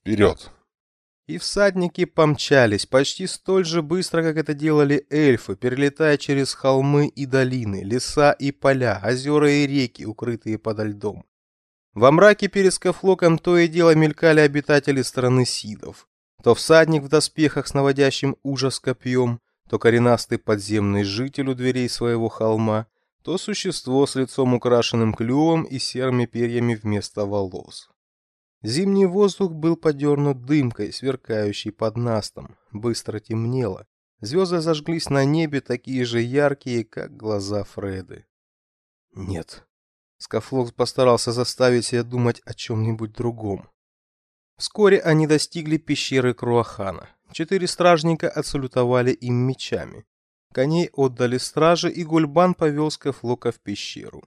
Вперед!» И всадники помчались почти столь же быстро, как это делали эльфы, перелетая через холмы и долины, леса и поля, озера и реки, укрытые подо льдом. Во мраке перед скафлоком то и дело мелькали обитатели страны Сидов. То всадник в доспехах с наводящим ужас копьем, то коренастый подземный житель у дверей своего холма, то существо с лицом украшенным клювом и серыми перьями вместо волос. Зимний воздух был подернут дымкой, сверкающей под настом. Быстро темнело. Звезды зажглись на небе, такие же яркие, как глаза Фреды. Нет. Скафлокс постарался заставить себя думать о чем-нибудь другом. Вскоре они достигли пещеры Круахана. Четыре стражника отсалютовали им мечами. Коней отдали страже, и Гульбан повел Скафлока в пещеру.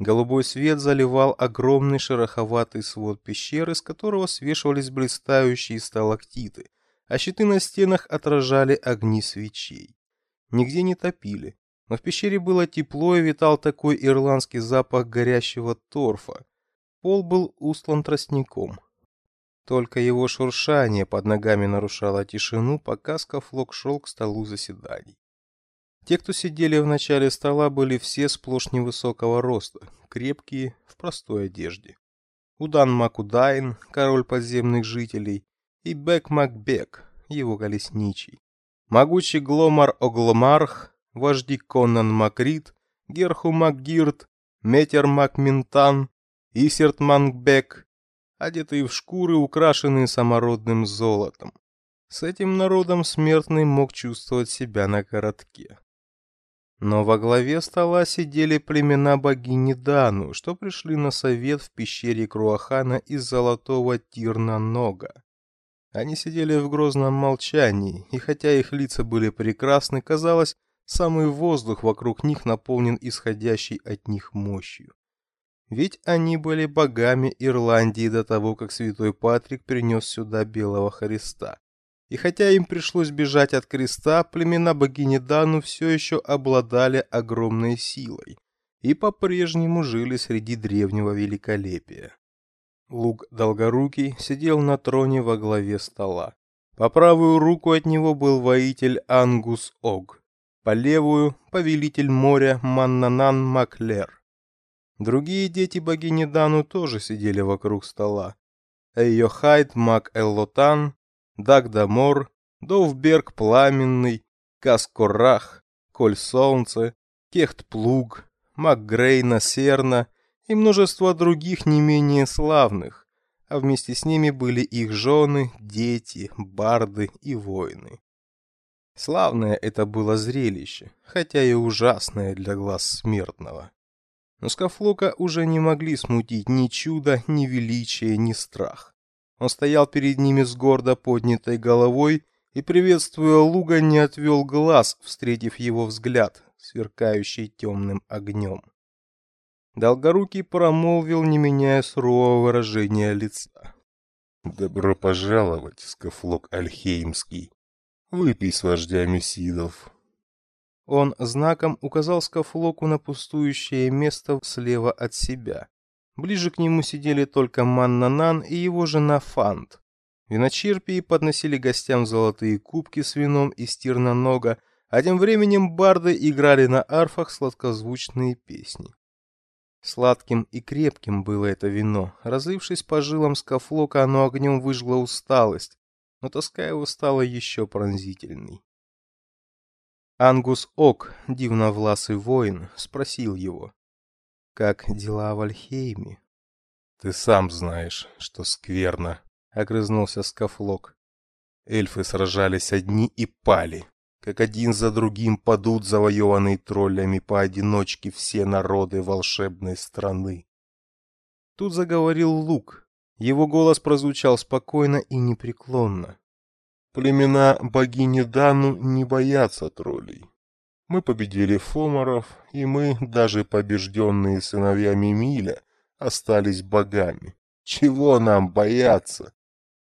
Голубой свет заливал огромный шероховатый свод пещеры, с которого свешивались блистающие сталактиты, а щиты на стенах отражали огни свечей. Нигде не топили, но в пещере было тепло и витал такой ирландский запах горящего торфа. Пол был устлан тростником. Только его шуршание под ногами нарушало тишину, пока Скафлок шел к столу заседаний. Те, кто сидели в начале стола, были все сплошь невысокого роста, крепкие, в простой одежде. Удан Макудайн, король подземных жителей, и Бек Макбек, его колесничий. Могучий Гломар Огломарх, вожди Конан Макрит, Герху Макгирт, Метер Макминтан, Исерт Макбек, одетые в шкуры, украшенные самородным золотом. С этим народом смертный мог чувствовать себя на коротке. Но во главе стола сидели племена богини Дану, что пришли на совет в пещере Круахана из золотого Тирна-Нога. Они сидели в грозном молчании, и хотя их лица были прекрасны, казалось, самый воздух вокруг них наполнен исходящей от них мощью. Ведь они были богами Ирландии до того, как святой Патрик принес сюда белого Христа. И хотя им пришлось бежать от креста, племена богини Дану все еще обладали огромной силой и по-прежнему жили среди древнего великолепия. Лук Долгорукий сидел на троне во главе стола. По правую руку от него был воитель Ангус Ог, по левую — повелитель моря Маннанан Маклер. Другие дети богини Дану тоже сидели вокруг стола. Эйохайд Мак Эллотан, Дагдамор, Довберг Пламенный, Каскорах, Коль Солнце, Кехт Плуг, Макгрейна Серна и множество других не менее славных, а вместе с ними были их жены, дети, барды и воины. Славное это было зрелище, хотя и ужасное для глаз смертного. Но Скафлока уже не могли смутить ни чудо, ни величие, ни страх. Он стоял перед ними с гордо поднятой головой и, приветствуя Луга, не отвел глаз, встретив его взгляд, сверкающий темным огнем. Долгорукий промолвил, не меняя сурового выражения лица. «Добро пожаловать, Скафлок Альхеймский. Выпей с вождями Сидов». Он знаком указал Скафлоку на пустующее место слева от себя. Ближе к нему сидели только Маннанан и его жена Фант. Виночерпии подносили гостям золотые кубки с вином из тирнонога, а тем временем барды играли на арфах сладкозвучные песни. Сладким и крепким было это вино. Разлившись по жилам скафлока, оно огнем выжгло усталость, но тоска его стала еще пронзительней. Ангус Ок, дивновласый воин, спросил его. Как дела в Альхейме? Ты сам знаешь, что скверно, огрызнулся Скафлок. Эльфы сражались одни и пали, как один за другим падут завоеванные троллями поодиночке все народы волшебной страны. Тут заговорил Лук. Его голос прозвучал спокойно и непреклонно. Племена богини Дану не боятся троллей. Мы победили фоморов, и мы, даже побежденные сыновьями Миля, остались богами. Чего нам бояться?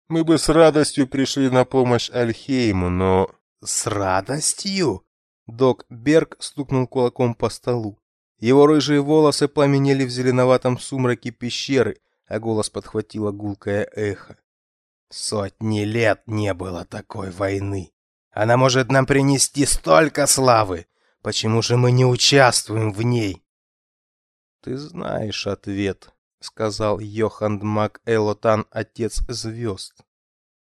Мы бы с радостью пришли на помощь Альхейму, но... С радостью? Док Берг стукнул кулаком по столу. Его рыжие волосы пламенели в зеленоватом сумраке пещеры, а голос подхватило гулкое эхо. Сотни лет не было такой войны. Она может нам принести столько славы. Почему же мы не участвуем в ней? Ты знаешь ответ, сказал Йоханд Мак Элотан, отец звезд.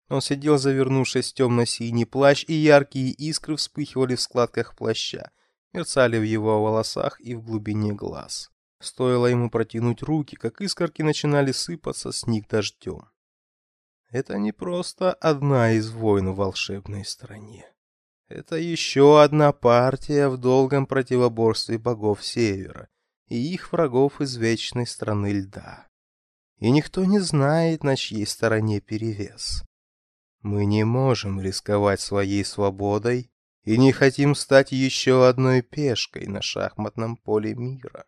Он сидел, завернувшись в темно-синий плащ, и яркие искры вспыхивали в складках плаща, мерцали в его волосах и в глубине глаз. Стоило ему протянуть руки, как искорки начинали сыпаться с них дождем. Это не просто одна из войн в волшебной стране. Это еще одна партия в долгом противоборстве богов Севера и их врагов из вечной страны льда. И никто не знает, на чьей стороне перевес. Мы не можем рисковать своей свободой и не хотим стать еще одной пешкой на шахматном поле мира.